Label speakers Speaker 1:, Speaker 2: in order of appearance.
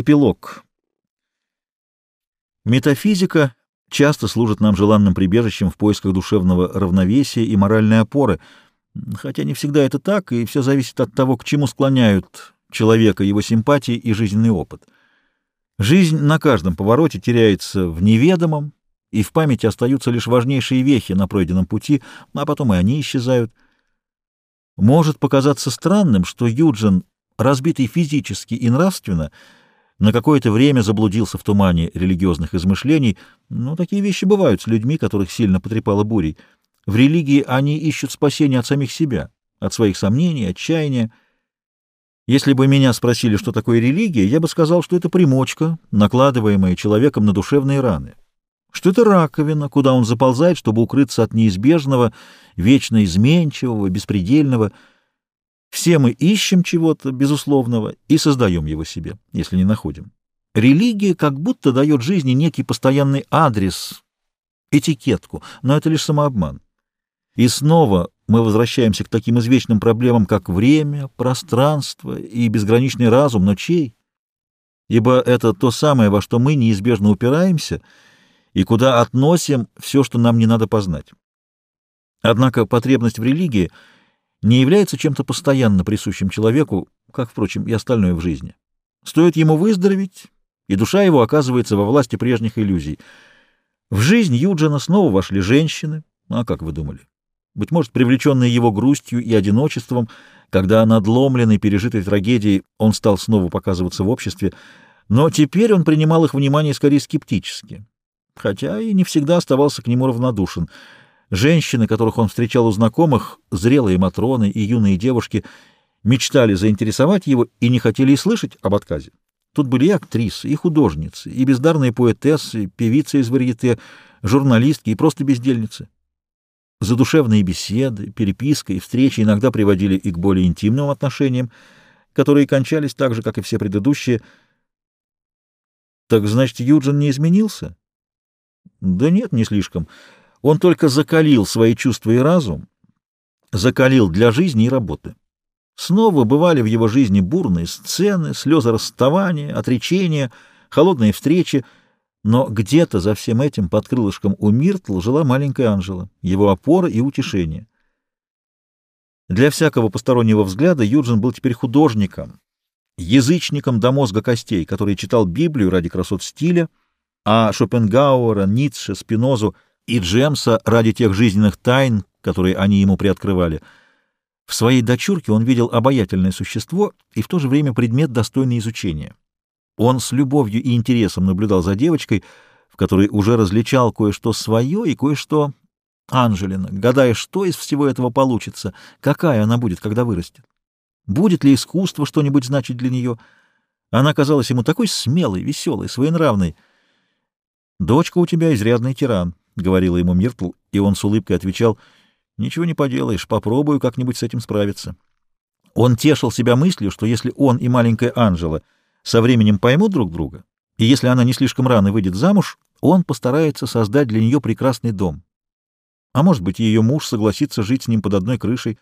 Speaker 1: Эпилог. Метафизика часто служит нам желанным прибежищем в поисках душевного равновесия и моральной опоры, хотя не всегда это так, и все зависит от того, к чему склоняют человека его симпатии и жизненный опыт. Жизнь на каждом повороте теряется в неведомом, и в памяти остаются лишь важнейшие вехи на пройденном пути, а потом и они исчезают. Может показаться странным, что Юджин, разбитый физически и нравственно, на какое-то время заблудился в тумане религиозных измышлений, но такие вещи бывают с людьми, которых сильно потрепало бурей. В религии они ищут спасения от самих себя, от своих сомнений, отчаяния. Если бы меня спросили, что такое религия, я бы сказал, что это примочка, накладываемая человеком на душевные раны, что это раковина, куда он заползает, чтобы укрыться от неизбежного, вечно изменчивого, беспредельного, все мы ищем чего-то безусловного и создаем его себе, если не находим. Религия как будто дает жизни некий постоянный адрес, этикетку, но это лишь самообман. И снова мы возвращаемся к таким извечным проблемам, как время, пространство и безграничный разум, но чей? Ибо это то самое, во что мы неизбежно упираемся и куда относим все, что нам не надо познать. Однако потребность в религии — не является чем-то постоянно присущим человеку, как, впрочем, и остальное в жизни. Стоит ему выздороветь, и душа его оказывается во власти прежних иллюзий. В жизнь Юджина снова вошли женщины, а как вы думали? Быть может, привлеченные его грустью и одиночеством, когда надломленный пережитой трагедией он стал снова показываться в обществе, но теперь он принимал их внимание скорее скептически, хотя и не всегда оставался к нему равнодушен — Женщины, которых он встречал у знакомых, зрелые матроны и юные девушки, мечтали заинтересовать его и не хотели и слышать об отказе. Тут были и актрисы, и художницы, и бездарные поэтессы, певицы из варьете, журналистки и просто бездельницы. Задушевные беседы, переписка и встречи иногда приводили и к более интимным отношениям, которые кончались так же, как и все предыдущие. Так значит, Юджин не изменился? Да нет, не слишком. Он только закалил свои чувства и разум, закалил для жизни и работы. Снова бывали в его жизни бурные сцены, слезы расставания, отречения, холодные встречи, но где-то за всем этим под крылышком у Миртл жила маленькая Анжела, его опора и утешение. Для всякого постороннего взгляда Юджин был теперь художником, язычником до мозга костей, который читал Библию ради красот стиля, а Шопенгауэра, Ницше, Спинозу — и Джемса ради тех жизненных тайн, которые они ему приоткрывали. В своей дочурке он видел обаятельное существо и в то же время предмет, достойный изучения. Он с любовью и интересом наблюдал за девочкой, в которой уже различал кое-что свое и кое-что Анжелина, гадая, что из всего этого получится, какая она будет, когда вырастет. Будет ли искусство что-нибудь значить для нее? Она казалась ему такой смелой, веселой, своенравной. «Дочка у тебя изрядный тиран», — говорила ему Миртл, и он с улыбкой отвечал, «Ничего не поделаешь, попробую как-нибудь с этим справиться». Он тешил себя мыслью, что если он и маленькая Анжела со временем поймут друг друга, и если она не слишком рано выйдет замуж, он постарается создать для нее прекрасный дом. А может быть, ее муж согласится жить с ним под одной крышей,